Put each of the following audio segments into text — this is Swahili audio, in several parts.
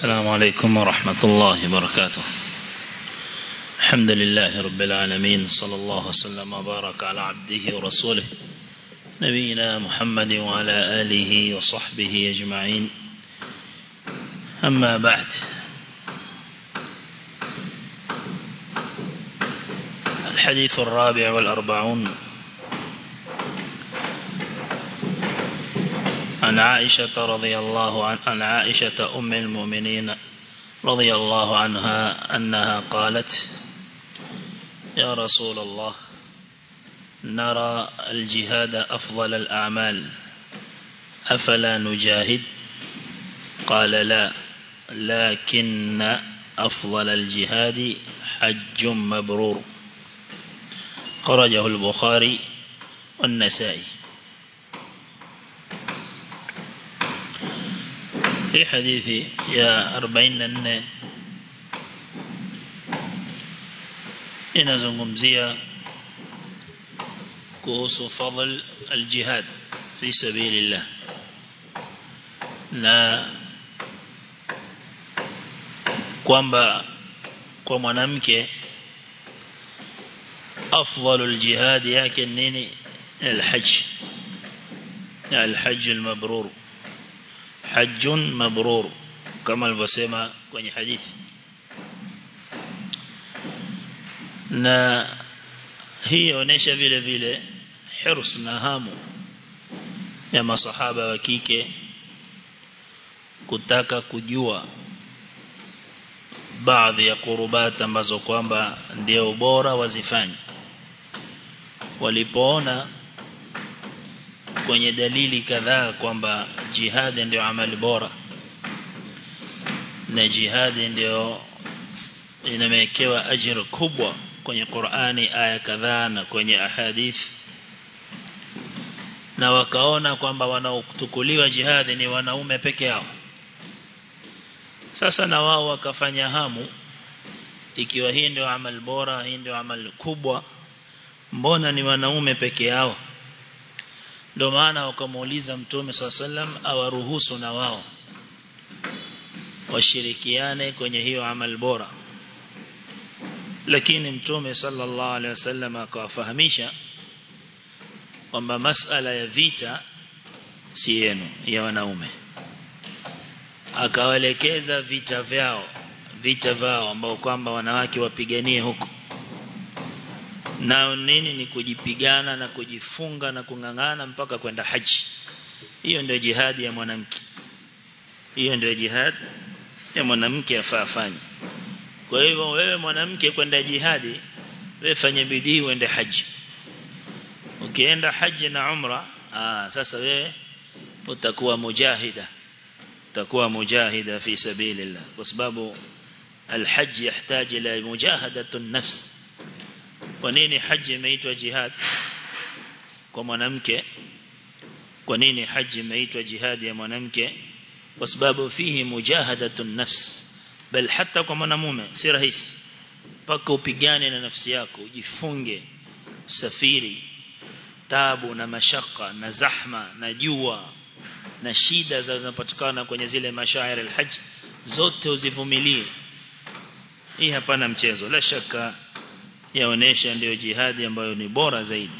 السلام عليكم ورحمة الله وبركاته. الحمد لله رب العالمين صلى الله وسلم وبارك على عبده ورسوله نبينا محمد وعلى آله وصحبه أجمعين. أما بعد الحديث الرابع والأربعون. عن عائشة رضي الله عن عن عائشة أم المؤمنين رضي الله عنها أنها قالت يا رسول الله نرى الجهاد أفضل الأعمال. أفلا نجاهد؟ قال لا لكن أفضل الجهاد حج مبرور. خرجه البخاري والنسائي. في حديث يا أربعين أن إن زنغمزية كوس فضل الجهاد في سبيل الله. لا كومبا كومبا نمكي أفضل الجهاد يا كنيني الحج الحج المبرور. Hajjun mabrur kama alivyosema kwenye hadithi. Na hii inaonyesha vile vile hirs na hamu ya masahaba wa kike kutaka kujua baadhi ya kurubat ambazo kwamba ndio bora wazifanye. Walipoona kwenye dalili kadhaa kwamba jihad ndio amali bora. Na jihad ndio inamekewa ajira kubwa kwenye Qur'ani aya kadhaa na kwenye ahadith. Na wakaona kwamba wanaotukuliwa jihad ni wanaume peke yao. Sasa na wao wakafanya hamu ikiwa hii ndio amal bora hii ndio amal kubwa mbona ni wanaume peke yao ndio maana wakamuuliza mtume sallam awaruhusu na wao washirikiane kwenye hiyo amal bora? Lakini mtume sallallahu alaihi wasallam akawafahamisha kwamba masala ya vita si yenu ya wanaume. Akawaelekeza vita vyao vita vyao ambao kwamba wanawake wapiganie huko nao nini ni kujipigana na kujifunga na kungangana mpaka kwenda haji hiyo ndio jihadi ya mwanamke hiyo ndio jihad ya mwanamke afaa afanye kwa hivyo wewe mwanamke kwenda jihadi wewe fanye bidii uende haji ukienda haji na umra aa, sasa wewe utakuwa mujahida utakuwa mujahida fi sabilillah kwa sababu الحج يحتاج إلى مجاهدة النفس kwa nini haji imeitwa jihad? Kwa mwanamke. Kwa nini haji imeitwa jihad ya mwanamke? Kwa sababu fihi mujahadatu nafs. Bal hata kwa mwanamume si rahisi. Paka upigane na nafsi yako ujifunge usafiri. Tabu na mashaka na zahma na jua na shida zinazopatikana kwenye zile mashairi alhajj. Zote uzivumilie. Hii hapana mchezo la shaka yaonesha ndio jihadi ambayo ni bora zaidi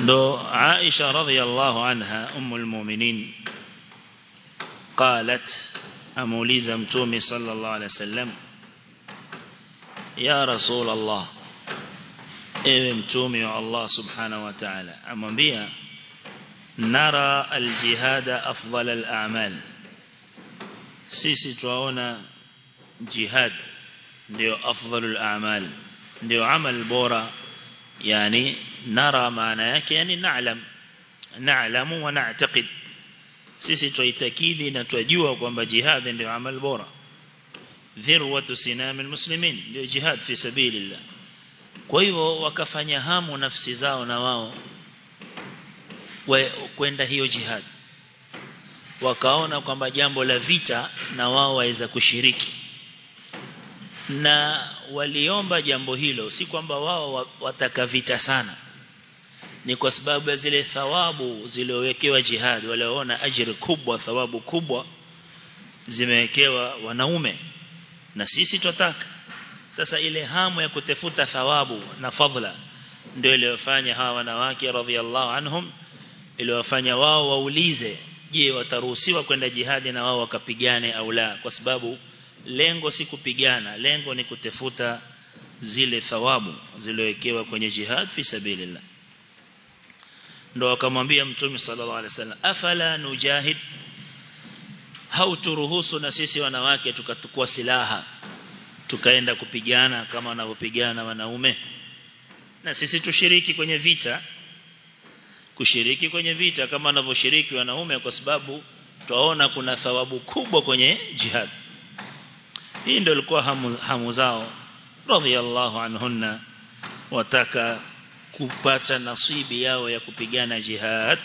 ndo Aisha radhiallahu anha ummul mu'minin qalat amuuliza mtume sallallahu alaihi wasallam ya rasul Allah ewe mtume wa Allah subhanahu wa ta'ala amwambia nara aljihada afdal al'amal sisi tuaona jihad ndio afdhalul a'mal. Ndio amal bora. Yani nara maana yake yani na'lam. Na'lamu wa na'taqid. Sisi tuitakidi na twajua kwamba jihad ndio amal bora. Dhirwatu sinam almuslimin. Ndio jihad fi sabilillah. Kwa hivyo wakafanya hamu nafsi zao na wao kwenda hiyo jihad. Wakaona kwamba jambo la vita na wao waweza kushiriki na waliomba jambo hilo si kwamba wao wataka vita sana. Ni kwa sababu ya zile thawabu zilizowekewa jihad walioona ajira kubwa thawabu kubwa zimewekewa wanaume. Na sisi tutaka sasa ile hamu ya kutafuta thawabu na fadhila ndio iliyofanya hawa wanawake radhiallahu anhum iliyofanya wao waulize je wataruhusiwa kwenda jihadi na wao wakapigane au la? Kwa sababu lengo si kupigana lengo ni kutafuta zile thawabu zilizowekewa kwenye jihad fi sabilillah. Ndo akamwambia mtume sallallahu alaihi wasallam afala nujahid? Hauturuhusu na sisi wanawake tukatukua silaha tukaenda kupigana kama wanavyopigana wanaume. Na sisi tushiriki kwenye vita kushiriki kwenye vita kama wanavyoshiriki wanaume kwa sababu twaona kuna thawabu kubwa kwenye jihad hii ndio ilikuwa hamu, hamu zao. Radhiallahu anhunna wataka kupata nasibi yao ya kupigana jihad.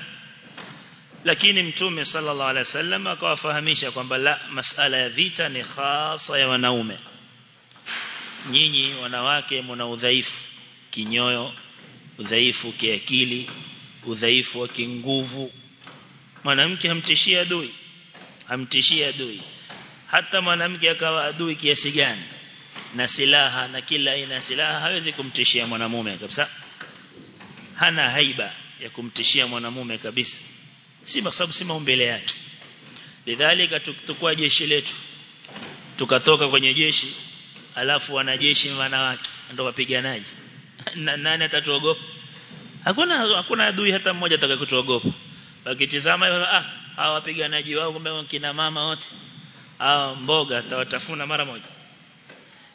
Lakini mtume sallallahu alaihi wasallam akawafahamisha kwamba la masala ya vita ni hasa ya wanaume. Nyinyi wanawake mna udhaifu kinyoyo udhaifu kiakili udhaifu wa kinguvu. Mwanamke hamtishii adui hamtishii adui hata mwanamke akawa adui kiasi gani? Na silaha na kila aina ya silaha hawezi kumtishia mwanamume kabisa. Hana haiba ya kumtishia mwanamume kabisa. Si kwa sababu si maumbile yake. Lidhalika tukua jeshi letu. Tukatoka kwenye jeshi alafu wanajeshi wanawake. Ndio wapiganaji. Na, nani atatuogopa? Hakuna hakuna adui hata mmoja atakayekutuogopa. Wakitizama ah hawa wapiganaji wao kumbe kina mama wote hao mboga atawatafuna mara moja.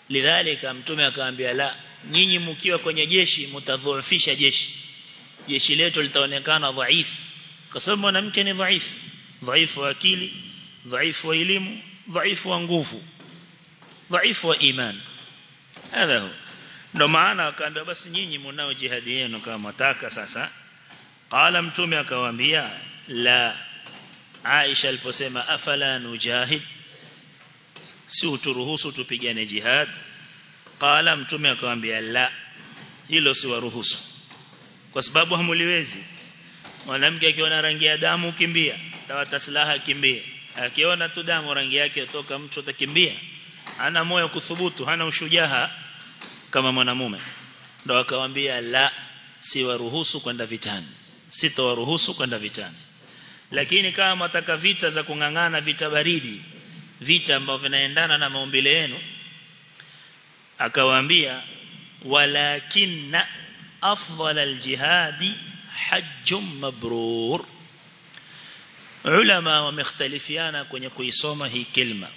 Lidhalika mtume akaambia la nyinyi mkiwa kwenye jeshi mtadhoofisha jeshi. Jeshi letu litaonekana dhaifu. Kwa sababu mwanamke ni dhaifu. Dhaifu wa akili dhaifu wa elimu dhaifu wa nguvu dhaifu wa imani hu ndo maana akaambia basi nyinyi mnao jihadi yenu kama mtaka sasa. Qala mtume akawaambia la Aisha aliposema afala nujahid si uturuhusu tupigane jihad. Qala mtume akamwambia la hilo si waruhusu kwa sababu hamuliwezi. Mwanamke akiona rangi ya damu kimbia. Tawata silaha kimbia. Akiona tu damu rangi yake toka mtu atakimbia. Ana moyo kuthubutu hana ushujaa kama mwanamume. Ndo akamwambia la si waruhusu kwenda vitani. Sitowaruhusu kwenda vitani. Lakini kama mtaka vita za kungangana vita baridi vita ambavyo vinaendana na maumbile yenu. Akawaambia walakinna afdal aljihadi hajjum mabrur. Ulama wamekhtalifiana kwenye kuisoma hii kilma.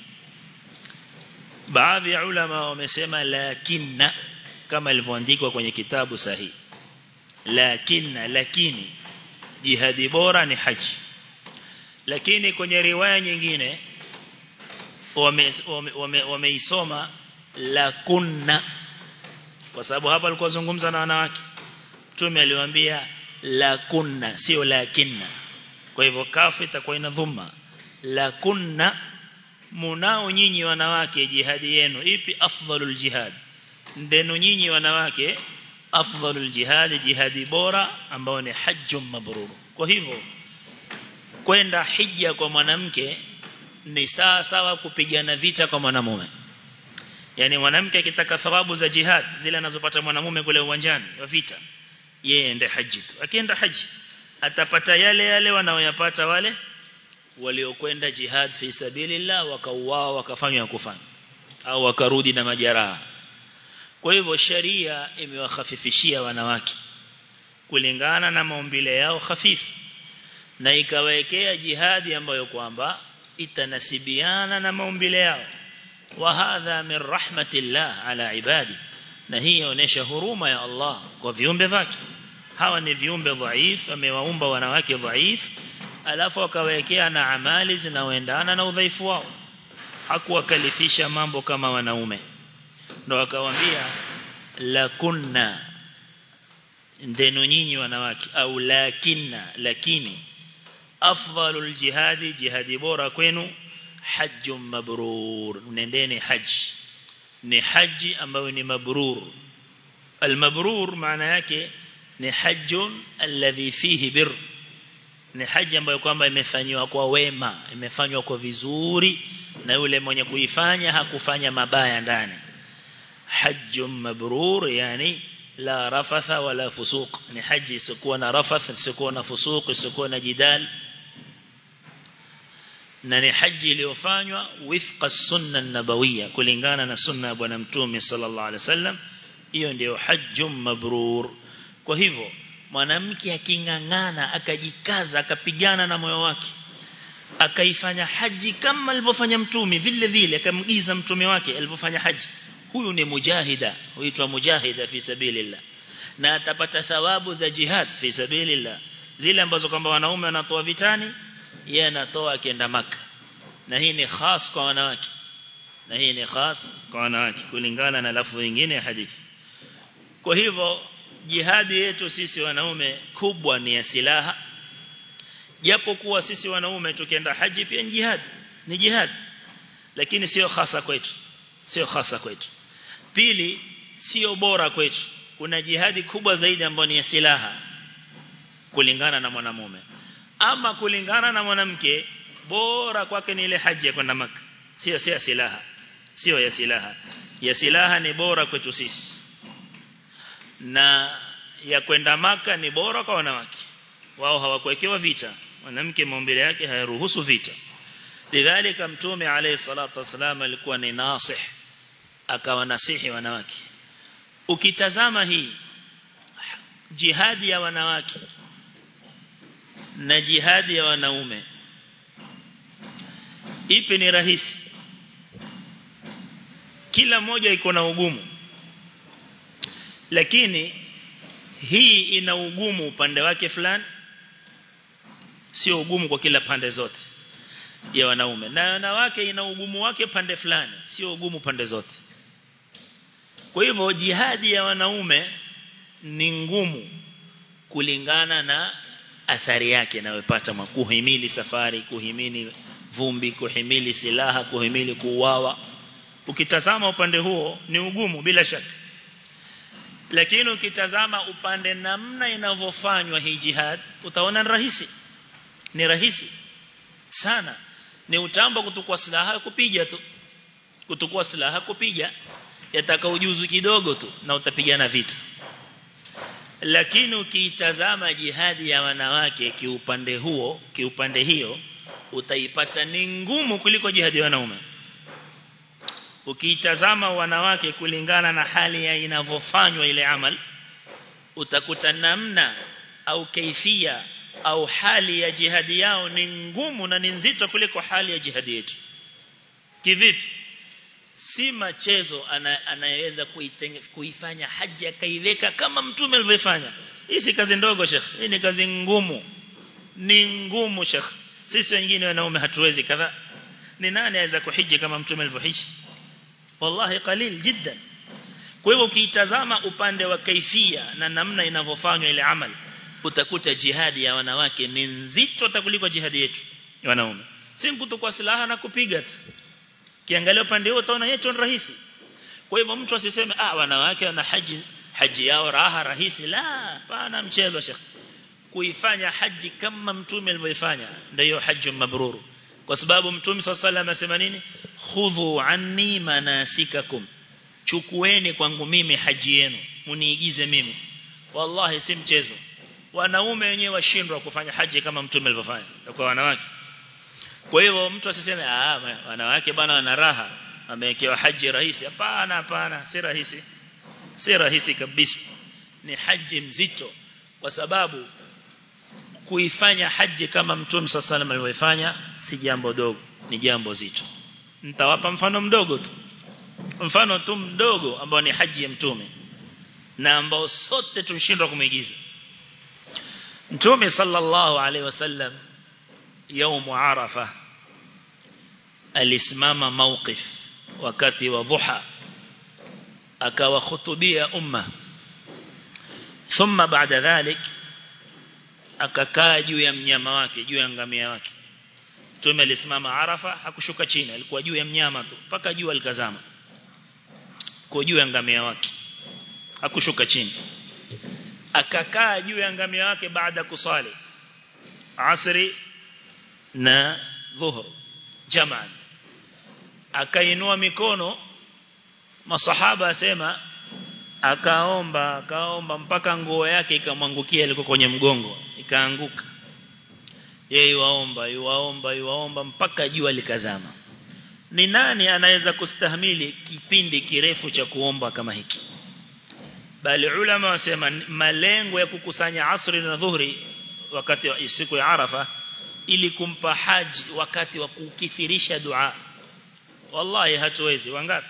Baadhi ya ulama wamesema lakinna kama ilivyoandikwa kwenye kitabu sahihi. Lakinna lakini jihadi bora ni haji. Lakini kwenye riwaya nyingine wameisoma wame, wame, wame la kunna. Kwa sababu hapa alikuwa zungumza na wanawake. Mtume aliwaambia la kunna sio lakinna kwa hivyo kafu itakuwa ina dhumma. La kunna munao nyinyi wanawake jihadi yenu. Ipi afdhalul jihad? Ndenu nyinyi wanawake afdhalul jihad jihadi bora ambao ni hajjum mabrur. Kwa hivyo kwenda hija kwa mwanamke ni sawa sawa kupigana vita kwa mwanamume. Yani mwanamke akitaka thawabu za jihad zile anazopata mwanamume kule uwanjani wa vita yeye ende haji tu. Akienda haji atapata yale yale wanaoyapata wale waliokwenda jihad fi sabilillah wakauawa wakafanywa kufanya au wakarudi na majeraha. Kwa hivyo sharia imewahafifishia wanawake kulingana na maumbile yao hafifu na ikawekea jihadi ambayo kwamba itanasibiana na maumbile yao wa hadha min rahmatillah ala ibadi. Na hii inaonyesha huruma ya Allah kwa viumbe wake hawa ni viumbe dhaifu amewaumba wanawake dhaifu alafu akawekea na amali zinaoendana na udhaifu wao. Hakuwakalifisha mambo kama wanaume. Ndo akawaambia la kunna ndenu nyinyi wanawake au lakinna lakini afdalul jihadi jihadi bora kwenu hajjun mabrur. Nendeni haji. Ni haji ambayo ni mabrur. Almabrur maana yake ni hajjun alladhi fihi bir. Ni haji ambayo kwamba imefanywa kwa wema imefanywa kwa vizuri na yule mwenye kuifanya hakufanya mabaya ndani. Hajjun mabrur yani la rafatha wala fusuq. Ni haji isiyokuwa na rafath isiyokuwa na jidal na ni haji iliyofanywa wifqa sunna nabawiyya kulingana na sunna ya bwana mtume sallallahu alaihi wasallam hiyo ndio hajjum mabrur. Kwa hivyo mwanamke akingangana akajikaza akapigana na moyo wake akaifanya haji kama alivyofanya mtume vile vile akamgiza mtume wake alivyofanya haji huyu ni mujahida huitwa mujahida fi sabilillah na atapata thawabu za jihad fi sabilillah. Zile ambazo kwamba wanaume wanatoa vitani yeye anatoa akienda maka. Na hii ni khas kwa wanawake. Na hii ni khas kwa wanawake kulingana na lafu nyingine ya hadithi. Kwa hivyo jihadi yetu sisi wanaume kubwa ni ya silaha. Japo kuwa sisi wanaume tukienda haji pia ni jihad ni jihad lakini sio hasa kwetu sio hasa kwetu. Pili sio bora kwetu. Kuna jihadi kubwa zaidi ambayo ni ya silaha kulingana na mwanamume ama kulingana na mwanamke bora kwake ni ile haji ya kwenda maka sio sio silaha. Sio ya silaha. Ya silaha ni bora kwetu sisi. Na ya kwenda maka ni bora kwa wanawake. Wao hawakuwekewa vita. Mwanamke maumbile yake hayaruhusu vita. Lidhalika mtume alayhi salatu wasalam alikuwa ni nasih. Akawa nasihi wanawake. Ukitazama hii jihadi ya wanawake na jihadi ya wanaume. Ipi ni rahisi? Kila moja iko na ugumu. Lakini hii ina ugumu upande wake fulani sio ugumu kwa kila pande zote ya wanaume. Na wanawake ina ugumu wake pande fulani sio ugumu pande zote. Kwa hivyo jihadi ya wanaume ni ngumu kulingana na athari yake inayopata kuhimili safari kuhimili vumbi kuhimili silaha kuhimili kuuawa. Ukitazama upande huo ni ugumu bila shaka. Lakini ukitazama upande namna inavyofanywa hii jihad utaona ni rahisi. Ni rahisi sana. Ni utambo kutukua silaha kupiga tu. Kutukua silaha kupiga yataka ujuzu kidogo tu na utapigana vita lakini ukiitazama jihadi ya wanawake kiupande huo kiupande hiyo utaipata ni ngumu kuliko jihadi ya wanaume. Ukiitazama wanawake kulingana na hali ya inavyofanywa ile amal utakuta namna au kaifia au hali ya jihadi yao ni ngumu na ni nzito kuliko hali ya jihadi yetu. Kivipi si machezo anayeweza kuifanya haji akaiweka kama mtume alivyofanya. Hii si kazi ndogo shekh hii ni kazi ngumu. Ni ngumu shekh sisi wengine wanaume hatuwezi kadha. Ni nani aweza kuhiji kama mtume alivyohiji? Wallahi qalil jiddan. Kwa hivyo ukiitazama upande wa kaifia na namna inavyofanywa ile amali utakuta jihadi ya wanawake ni nzito hata kuliko jihadi yetu wanaume. Si kutokuwa silaha na kupiga tu kiangalia upande huo utaona yetu ni rahisi. Kwa hivyo mtu asiseme ah wanawake wana haji haji yao raha rahisi. La pana mchezo shekhi kuifanya haji kama mtume alivyoifanya ndio haji mabrur kwa sababu mtume sallallahu alayhi wasallam nini? Khudhu anni manasikakum. Chukueni kwangu mimi haji yenu muniigize mimi. Wallahi si mchezo. Wanaume wenyewe washindwa kufanya haji kama mtume alivyofanya takuwa wanawake kwa hivyo mtu asiseme ah wanawake bwana wana raha amewekewa haji rahisi. Hapana hapana si rahisi. Si rahisi kabisa. Ni haji mzito. Kwa sababu kuifanya haji kama mtume sallallahu alayhi si jambo dogo ni jambo zito. Nitawapa mfano mdogo tu. Mfano tu mdogo ambao ni haji ya mtume na ambao sote tunashindwa kumuigiza. Mtume sallallahu alaihi wasallam يوم عرفة alisimama mawqif wakati wa dhuha akawahutubia umma thumma baada dhalik akakaa juu ya mnyama wake juu ya ngamia wake Mtume alisimama Arafa hakushuka chini alikuwa juu ya mnyama tu mpaka jua likazama kwa juu ya ngamia wake hakushuka chini akakaa juu ya ngamia wake baada kusali asri na dhuhur jamaa akainua mikono masahaba asema akaomba akaomba mpaka nguo yake ikamwangukia ilikuwa kwenye mgongo ikaanguka. Yeye waomba yuwaomba yuwaomba mpaka jua likazama. Ni nani anaweza kustahimili kipindi kirefu cha kuomba kama hiki? Bali ulama wasema malengo ya kukusanya asri na dhuhri wakati wa siku ya arafa ili kumpa haji wakati wa kukithirisha dua. Wallahi hatuwezi. Wangapi?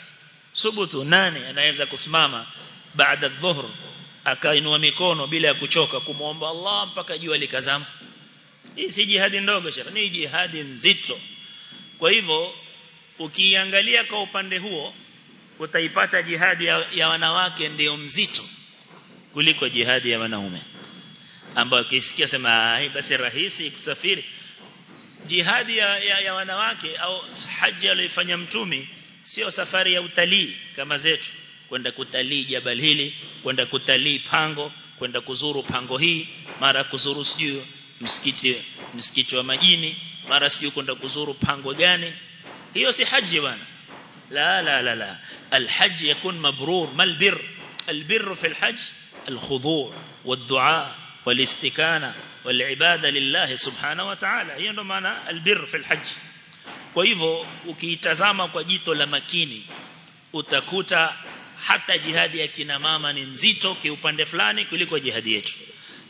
Subutu nane anaweza kusimama baada dhuhur akainua mikono bila ya kuchoka kumwomba Allah mpaka jua likazama. Hii si jihadi ndogo shekhi ni jihadi nzito. Kwa hivyo ukiangalia kwa upande huo utaipata jihadi ya, ya wanawake ndio mzito kuliko jihadi ya wanaume. Ambao kisikia sema basi rahisi kusafiri jihadi ya, ya, ya wanawake au haji aliyofanya mtumi sio safari ya utalii kama zetu kwenda kutalii jabal hili kwenda kutalii pango kwenda kuzuru pango hii mara kuzuru sijui msikiti msikiti wa majini mara sijui kwenda kuzuru pango gani hiyo si haji bwana لا لا لا لا الحج يكون مبرور ما البر البر في الحج الخضوع والدعاء والاستكانة walibada lillahi subhanahu wa ta'ala hiyo ndo maana albir fil hajj. Kwa hivyo ukiitazama kwa jito la makini utakuta hata jihadi ya kina mama ni nzito kiupande fulani kuliko jihadi yetu.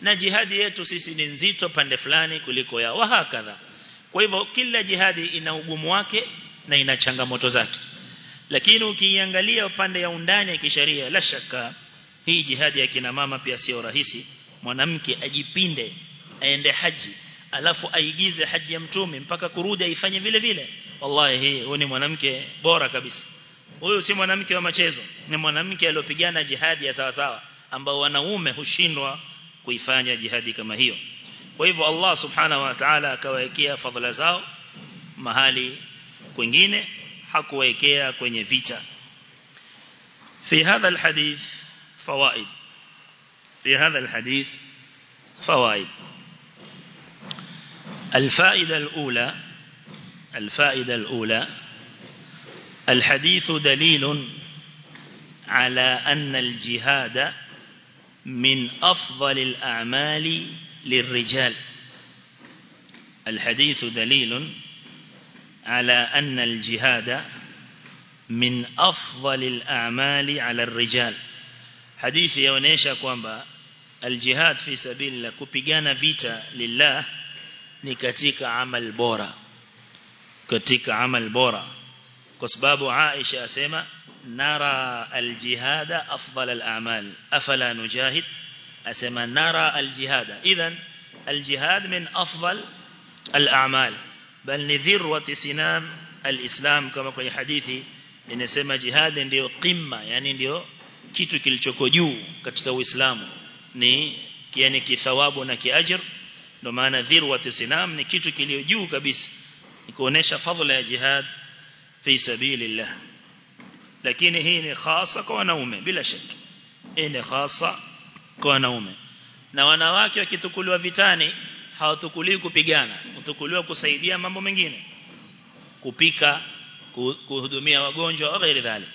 Na jihadi yetu sisi ni nzito pande fulani kuliko ya wahakadha. Kwa hivyo kila jihadi ina ugumu wake na ina changamoto zake. Lakini ukiangalia upande ya undani ya kisheria la shaka hii jihadi ya kina mama pia sio rahisi mwanamke ajipinde aende haji alafu aigize haji ya mtume mpaka kurudi aifanye vile vile wallahi hii huyu ni mwanamke bora kabisa huyu si mwanamke wa machezo ni mwanamke aliyopigana jihadi ya sawa sawa ambao wanaume hushindwa kuifanya jihadi kama hiyo kwa hivyo Allah subhanahu wa ta'ala akawawekea fadhila zao mahali kwingine hakuwekea kwenye vita في هذا الحديث فوائد في هذا الحديث فوائد الفائدة الأولى الفائدة الأولى الحديث دليل على أن الجهاد من أفضل الأعمال للرجال. الحديث دليل على أن الجهاد من أفضل الأعمال على الرجال. حديث يونيشا kwamba الجهاد في سبيل الله vita lillah ni katika amal bora katika amal bora kwa sababu Aisha asema nara aljihada afdal alamal afala nujahid asema nara aljihada idhan aljihad min afdal alamal bal ni dhirwati sinam alislam kama kwenye hadithi inasema jihad ndio qimma yani ndio kitu kilichoko juu katika uislamu ni yani kithawabu na kiajr ndio maana dhirwati sinam ni kitu kilio juu kabisa. Ni fadhila ya jihad fi sabilillah. Lakini hii ni khasa kwa wanaume bila shaka. Hii ni khasa kwa wanaume. Na wanawake wakitukuliwa vitani hawatukuliwi kupigana. Utukuliwa kusaidia mambo mengine. Kupika kuhudumia wagonjwa au ghairi dhalik.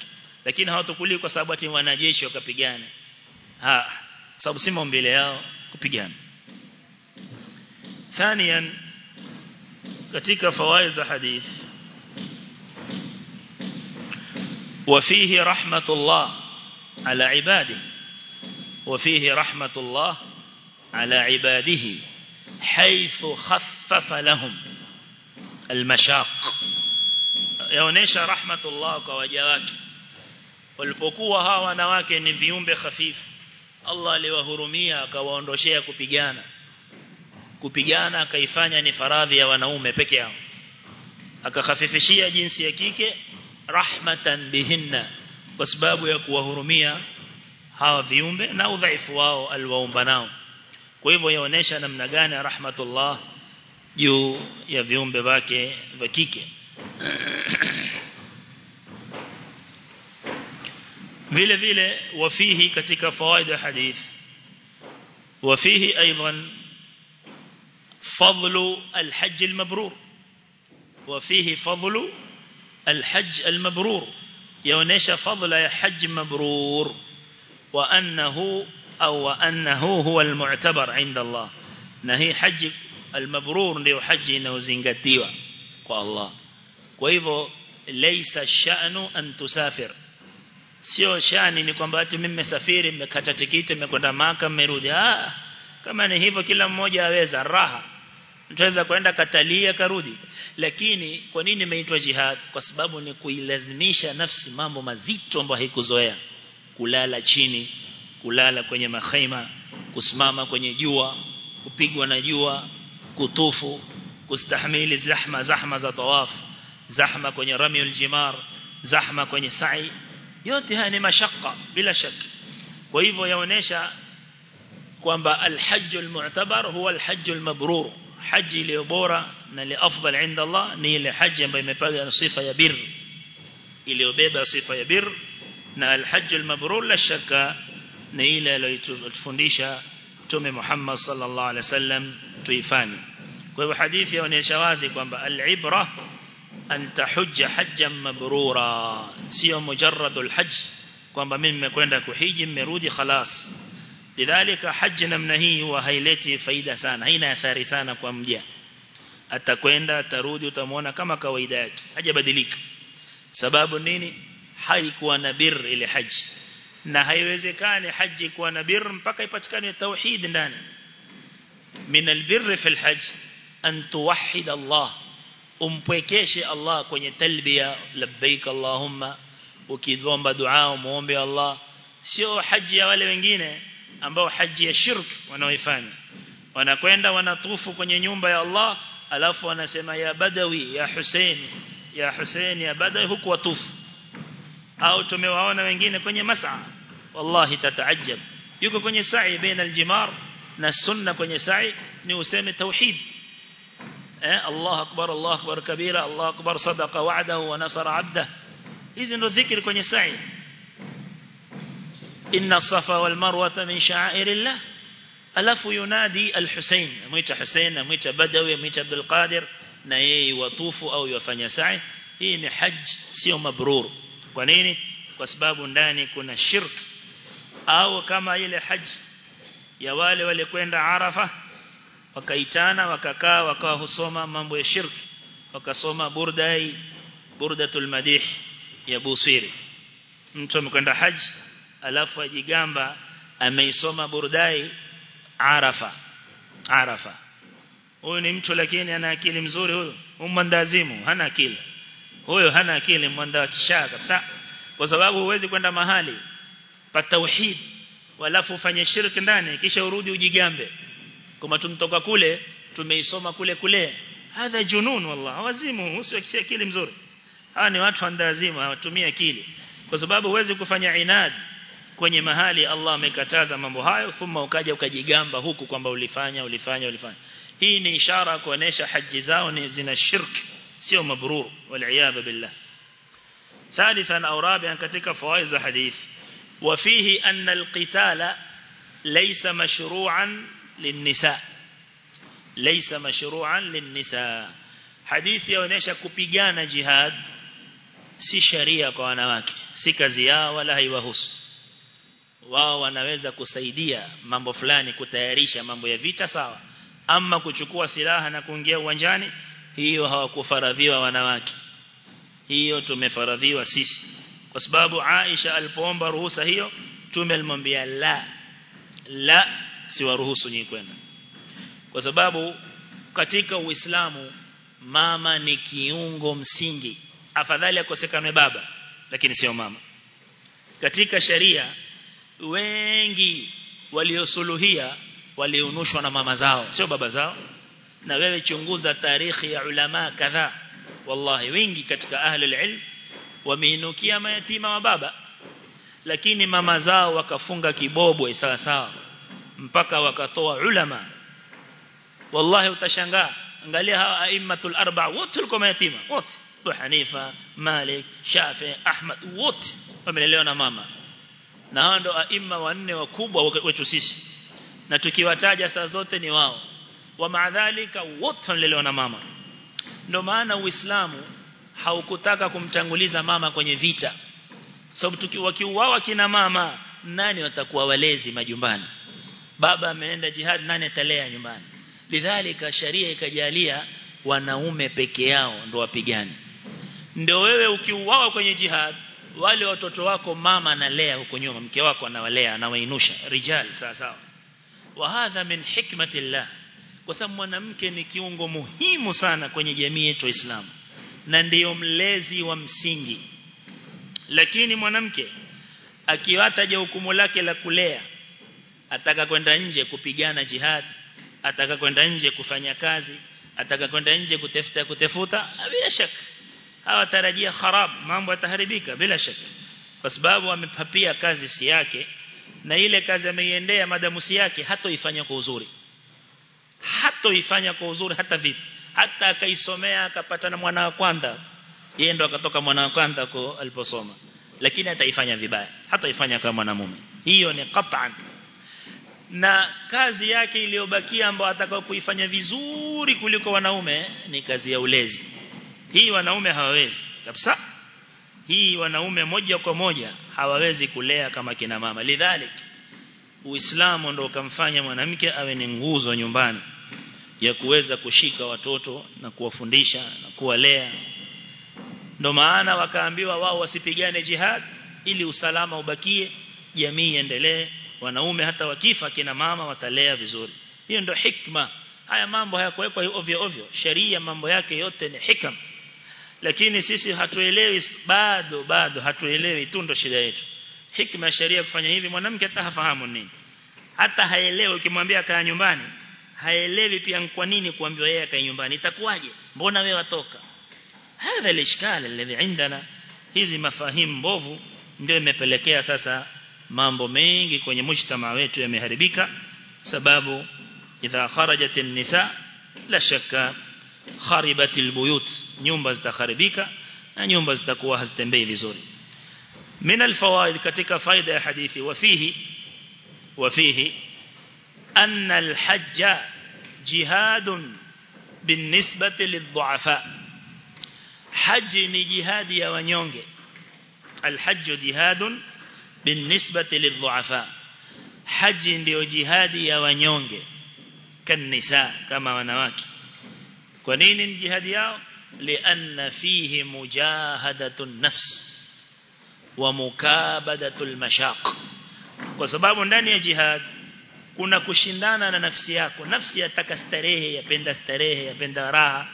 Lakini hawatukuliwi kwa sababu ati wanajeshi wakapigana ha sababu si mbele yao kupigana ثانيا كتيك فوائز حديث وفيه رحمة الله على عباده. وفيه رحمة الله على عباده حيث خفف لهم المشاق. يونيش رحمة الله كواجهاك والبقوة هاوانواك نبيون بخفيف الله لوهرمية كواندوشيك بجانا kupigana akaifanya ni faradhi ya wanaume peke yao. Akakhafifishia jinsi ya kike rahmatan bihinna kwa sababu ya kuwahurumia hawa viumbe na udhaifu wao aliwaumba nao. Kwa hivyo yaonesha namna gani rahmatullah juu ya viumbe wake wa kike. Vile vile wafihi katika fawaida hadith. Wafihi aidan فضل الحج المبرور. وفيه فضل الحج المبرور. يونيش فضل الحج المبرور وأنه أو أنه هو المعتبر عند الله. نهي حج المبرور ليو حج نوزنغتيو قال الله وإذا ليس الشأن أن تسافر. sio shani ni kwamba ati mimi nimesafiri nimekata tikiti nimekwenda maka nimerudi. Ah kama ni hivyo kila mmoja aweza. Raha. Mtaweza kwenda katalia karudi. Lakini kwa nini imeitwa jihad? Kwa sababu ni kuilazimisha nafsi mambo mazito ambayo haikuzoea. Kulala chini kulala kwenye makhaima kusimama kwenye jua kupigwa na jua kutufu kustahimili zahma zahma za tawaf zahma kwenye ramyul jimar zahma kwenye sa'i. Yote haya ni mashaka bila shaka kwa hivyo yaonesha kwamba alhajjul almu'tabar huwa alhajjul almabrur haji ile bora na ile afdal inda Allah ni ile haji ambayo imepaga sifa ya bir iliyobeba sifa ya bir. Na al-hajj la shakka ni ile aliyotufundisha Mtume Muhammad sallallahu alaihi wasallam tuifani kwa hivyo hadithi yaonyesha wazi kwamba alibra an tahujja hajjan mabrura sio mujarradul hajj kwamba mimi nimekwenda kuhiji nimerudi khalas. لذلك حج نمنهي وهيلتي فايدة سانا هنا ثاري سانا قوام ديا أتاكويندا ترودي وتمونا كما كويداك أجب دليك سباب نيني حي كوا نبير إلي حج نهي وزيكاني حج كوا نبير مبقى يبتكاني التوحيد ناني من البر في الحج أن توحد الله أمبكيش الله كوني تلبية لبيك اللهم وكيدوان بدعاء ومهم بي الله سيو حج يا ولي من جيني ambao haji ya shirk wanaoifanya. Wanakwenda wanatufu kwenye nyumba ya Allah alafu wanasema ya badawi ya Hussein ya Hussein ya badawi huku watufu. Au tumewaona wengine kwenye mas'a. Wallahi tataajab yuko kwenye sa'i baina aljimar na sunna kwenye sa'i ni useme tauhid. Eh Allah akbar Allah akbar kabira Allah akbar sadaqa wa'dahu wa nasara 'abdahu hizi ndo dhikri kwenye sa'i inna safa wal marwa min sha'airillah alafu yunadi al-Husayn amuita Husayn amuita Badawi amuita Abdul Qadir na yeye watufu au yafanya sa'i hii ni hajj sio mabrur kwa nini kwa sababu ndani kuna shirk au kama ile hajj ya wale wale kwenda Arafa wakaitana wakakaa wakawa husoma mambo ya shirk wakasoma burdai burdatul madih ya Busiri mtu amekwenda haji alafu ajigamba ameisoma burdai Arafa. Arafa. Huyu ni mtu lakini ana akili mzuri huyo umwandazimu hana akili. Huyo hana akili mwanda kishaa kabisa. Kwa sababu huwezi kwenda mahali pa tauhid walafu ufanye shirki ndani kisha urudi ujigambe. Kama tumtoka kule tumeisoma kule kule. Hadha junun wallah wazimu usio akili mzuri. Hawa ni watu wandazimu hawatumii akili. Kwa sababu huwezi kufanya inad kwenye mahali Allah amekataza mambo hayo thumma ukaja ukajigamba huku kwamba ulifanya ulifanya ulifanya hii ni ishara kuonesha haji zao ni zina shirki sio mabrur wal billah ثالثا أو رابعا كتك فوائز حديث وفيه أن القتال ليس مشروعا للنساء ليس مشروعا للنساء حديث يونيشا kupigana jihad si sharia kwa wanawake si kazi yao wala haiwahusu wao wanaweza kusaidia mambo fulani kutayarisha mambo ya vita sawa. Ama kuchukua silaha na kuingia uwanjani hiyo hawakufaradhiwa wanawake. Hiyo tumefaradhiwa sisi. Kwa sababu Aisha alipoomba ruhusa hiyo tume alimwambia la la siwaruhusu nyinyi kwenda. Kwa sababu katika Uislamu mama ni kiungo msingi. Afadhali akosekane baba lakini sio mama. Katika sharia wengi waliosuluhia waliunushwa na mama zao. Sio baba zao. Na wewe chunguza tarikhi ya ulama kadhaa. Wallahi wengi katika ahli alilm wameinukia mayatima wa baba lakini mama zao wakafunga kibobwe sawa sawa mpaka wakatoa ulama. Wallahi utashangaa. Angalia hawa aimmatul arba wote walikuwa mayatima. Wote. Abu Hanifa Malik Shafi Ahmad wote wamelelewa na mama na hao ndo aima wanne wakubwa wetu sisi. Na tukiwataja saa zote ni wao. Wa maadhalika wote walelewa na mama. Ndio maana uislamu haukutaka kumtanguliza mama kwenye vita. Sababu so, wakiuawa kina mama nani watakuwa walezi majumbani? Baba ameenda jihad nani atalea nyumbani? Lidhalika sharia ikajalia wanaume peke yao ndo wapigani ndio wewe ukiuawa kwenye jihad wale watoto wako mama analea huko nyuma mke wako anawalea anawainusha rijal sawa sawa. Wa hadha min hikmatillah kwa sababu mwanamke ni kiungo muhimu sana kwenye jamii yetu Uislamu na ndiyo mlezi wa msingi. Lakini mwanamke akiwataja hukumu lake la kulea ataka kwenda nje kupigana jihad ataka kwenda nje kufanya kazi ataka kwenda nje kutafuta kutafuta bila shaka hawatarajia kharab mambo yataharibika bila shaka. Kwa sababu amepapia kazi si yake na ile kazi ameiendea madamu si yake hatoifanya kwa uzuri. Hatoifanya kwa uzuri hata vipi? Hata akaisomea akapata na mwana wa kwanza yeye ndo akatoka mwana wa kwanza kwa aliposoma. Lakini ataifanya vibaya hataifanya kama mwanamume. Hiyo ni qat'an. Na kazi yake iliyobakia ambayo atakao kuifanya vizuri kuliko wanaume ni kazi ya ulezi hii wanaume hawawezi. Kabisa. Hii wanaume moja kwa moja hawawezi kulea kama kina mama. Lidhalik uislamu ndio ukamfanya mwanamke awe ni nguzo nyumbani ya kuweza kushika watoto na kuwafundisha na kuwalea. Ndio maana wakaambiwa wao wasipigane jihad ili usalama ubakie jamii iendelee wanaume hata wakifa kina mama watalea vizuri. Hiyo ndio hikma. Haya mambo hayakuwekwa ovyo ovyo. Sheria mambo yake yote ni hikam lakini sisi hatuelewi bado bado hatuelewi. Tu ndo shida yetu. Hikma ya sheria kufanya hivi mwanamke hata hafahamu nini. Hata haelewi ukimwambia kaa nyumbani haelewi pia kwa nini kuambiwa yeye akae nyumbani. Itakuwaje? Mbona wewe watoka? Hadha alishkala alladhi indana. Hizi mafahimu mbovu ndio imepelekea sasa mambo mengi kwenye mshtama wetu yameharibika. Sababu idha kharajat an-nisa la shakka خربت البيوت. نيومباز تخاربيكا نيومباز تقوى هزتنبي بزوري من الفوائد كتك فائدة حديثي وفيه وفيه أن الحج جهاد بالنسبة للضعفاء. حج جهاد يا ونيونج الحج جهاد بالنسبة للضعفاء. حج جهاد يا ونيونج كالنساء كما ونواكي. Kwa nini ni jihadi yao? Lianna fihi mujahadatun nafs wa mukabadatul mashaq. Kwa sababu ndani ya jihad kuna kushindana na nafsi yako. Nafsi yataka starehe yapenda starehe yapenda raha.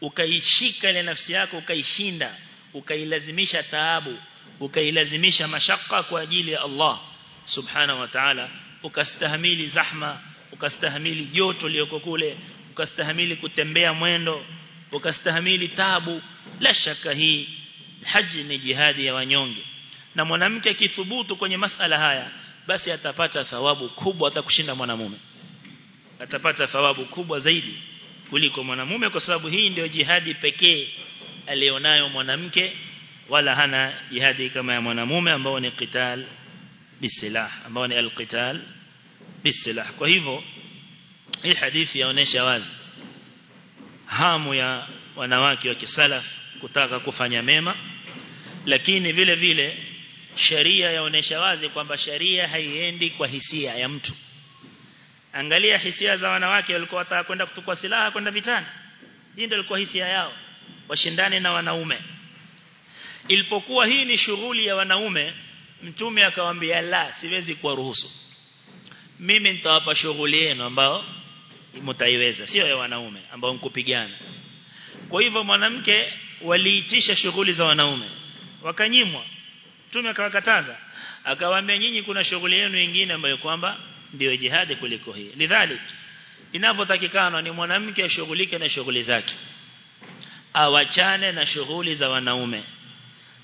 Ukaishika ile nafsi yako ukaishinda ukailazimisha taabu ukailazimisha mashaka kwa ajili ya Allah subhanahu wa ta'ala. Ukastahimili zahma ukastahimili joto lioko kule ukastahimili kutembea mwendo ukastahimili tabu la shaka hii haji ni jihadi ya wanyonge. Na mwanamke akithubutu kwenye masala haya basi atapata thawabu kubwa atakushinda mwanamume. Atapata thawabu kubwa zaidi kuliko mwanamume kwa sababu hii ndio jihadi pekee alionayo mwanamke wala hana jihadi kama ya mwanamume ambao ni qital bisilah ambao ni alqital bisilah kwa hivyo hii hadithi yaonesha wazi hamu ya wanawake wa kisalaf kutaka kufanya mema lakini vile vile sharia yaonesha wazi kwamba sharia haiendi kwa hisia ya mtu. Angalia hisia za wanawake walikuwa wataka kwenda kutukua silaha kwenda vitani. Hii ndio ilikuwa hisia yao washindane na wanaume. Ilipokuwa hii ni shughuli ya wanaume mtume akawaambia la siwezi kuwaruhusu. Mimi nitawapa shughuli yenu ambao mtaiweza sio ya wanaume ambao mkupigana kwa hivyo mwanamke waliitisha shughuli za wanaume wakanyimwa. Mtume akawakataza akawaambia nyinyi kuna shughuli yenu nyingine ambayo kwamba ndio jihadi kuliko hii. Lidhalik inavyotakikana ni mwanamke ashughulike na shughuli zake awachane na shughuli za wanaume.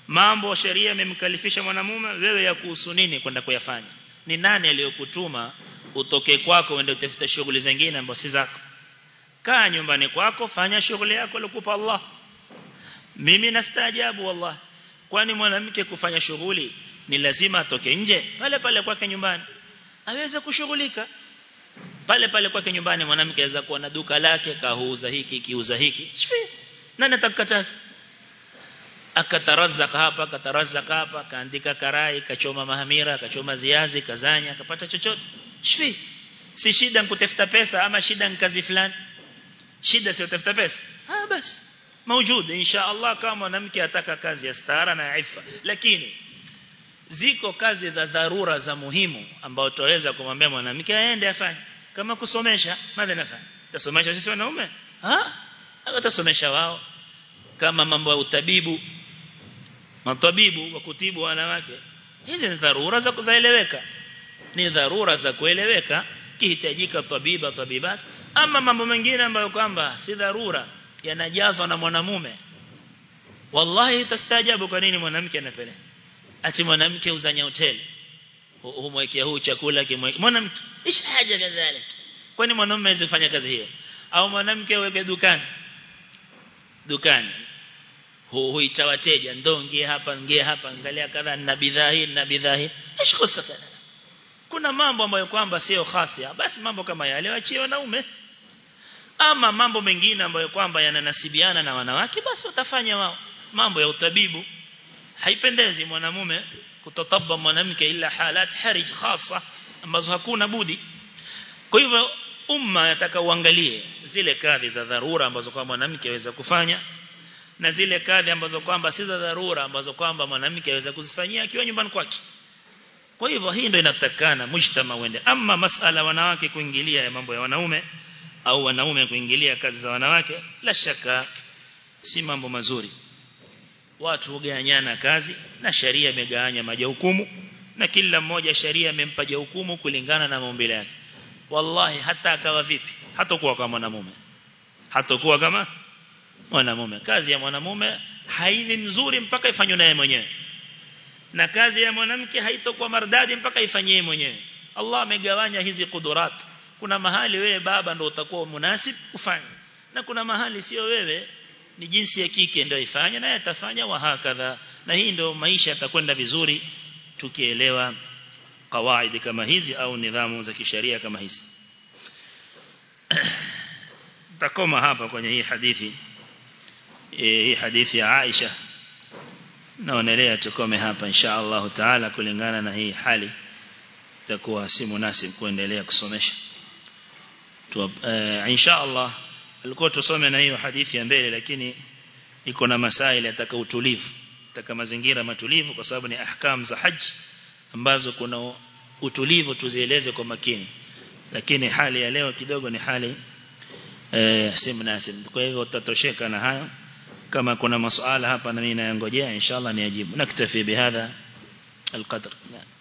Mambo sheria imemkalifisha mwanamume wewe ya kuhusu nini kwenda kuyafanya? Ni nani aliyokutuma utoke kwako uende utafute shughuli zingine ambazo si zako. Kaa nyumbani kwako fanya shughuli yako alikupa Allah. Mimi nastaajabu wallahi. Kwani mwanamke kufanya shughuli ni lazima atoke nje? Pale pale kwake nyumbani. Aweze kushughulika. Pale pale kwake nyumbani mwanamke aweza kuwa na duka lake kauza hiki kiuza hiki. Nani atakukataza? Akatarazaka hapa akatarazaka hapa kaandika karai kachoma mahamira kachoma ziazi kazanya akapata chochote shfi si shida nikutafuta pesa ama shida ni kazi fulani shida sio tafuta pesa ah basi موجود insha Allah kama mwanamke ataka kazi ya stara na ifa lakini ziko kazi za dharura za muhimu ambao tutaweza kumwambia mwanamke aende afanye kama kusomesha madha nafanya tasomesha sisi wanaume ah atasomesha wao kama mambo ya utabibu matabibu wa kutibu wanawake hizi ni dharura za kuzaeleweka ni dharura za kueleweka kihitajika tabiba tabibat. Ama mambo mengine ambayo kwamba si dharura yanajazwa na mwanamume. Wallahi tastajabu kwa nini mwanamke anapeleka. Ati mwanamke uzanya hoteli. Humwekea huu chakula kimwekea mwanamke ish haja kadhalika. Kwani mwanamume azifanya kazi hiyo? Au mwanamke aweke dukani? Dukani. Huita wateja ndo ngie hapa ngie hapa angalia kadha na bidhaa hii na bidhaa hii. Ish kosa kuna mambo ambayo kwamba sio khasia basi mambo kama yale waachie wanaume. Ama mambo mengine ambayo kwamba yananasibiana na wanawake basi watafanya wao mambo ya utabibu. Haipendezi mwanamume kutotabba mwanamke ila halat harij khasa ambazo hakuna budi. Kwa hivyo umma yataka uangalie zile kadhi za dharura ambazo kwa mwanamke aweza kufanya na zile kadhi ambazo kwamba si za dharura ambazo kwamba mwanamke aweza kuzifanyia akiwa nyumbani kwake kwa hivyo hii ndio inatakana mujtama uende. Ama masala wanawake kuingilia ya mambo ya wanaume au wanaume kuingilia kazi za wanawake la shaka si mambo mazuri. Watu huganyana kazi na sheria imegawanya majukumu na kila mmoja sharia imempa jukumu kulingana na maumbile yake. Wallahi hata akawa vipi hatakuwa kama mwanamume. Hatakuwa kama mwanamume. Kazi ya mwanamume haivi nzuri mpaka ifanywe naye mwenyewe na kazi ya mwanamke haitokuwa mardadi mpaka ifanyie mwenyewe. Allah amegawanya hizi kudurat kuna mahali wewe baba ndio utakuwa munasib ufanye. Na kuna mahali sio wewe ni jinsi ya kike ndio ifanye naye atafanya wa hakadha. Na hii ndio maisha yatakwenda vizuri tukielewa kawaidi kama hizi au nidhamu za kisheria kama hizi. Takoma hapa kwenye hii hadithi. Hii hadithi ya Aisha naonelea tukome hapa insha Allah taala kulingana na hii hali. Itakuwa si munasib kuendelea kusomesha. Tu insha Allah alikuwa tusome na hiyo hadithi ya mbele lakini iko na masaili ataka utulivu. Ataka mazingira matulivu kwa sababu ni ahkam za haji ambazo kuna utulivu tuzieleze kwa makini. Lakini hali ya leo kidogo ni hali eh si munasib kwa hivyo tutatosheka na hayo كما كنا مسؤال هابا نمينا ينقجيا إن شاء الله نيجيب نكتفي بهذا القدر. نعم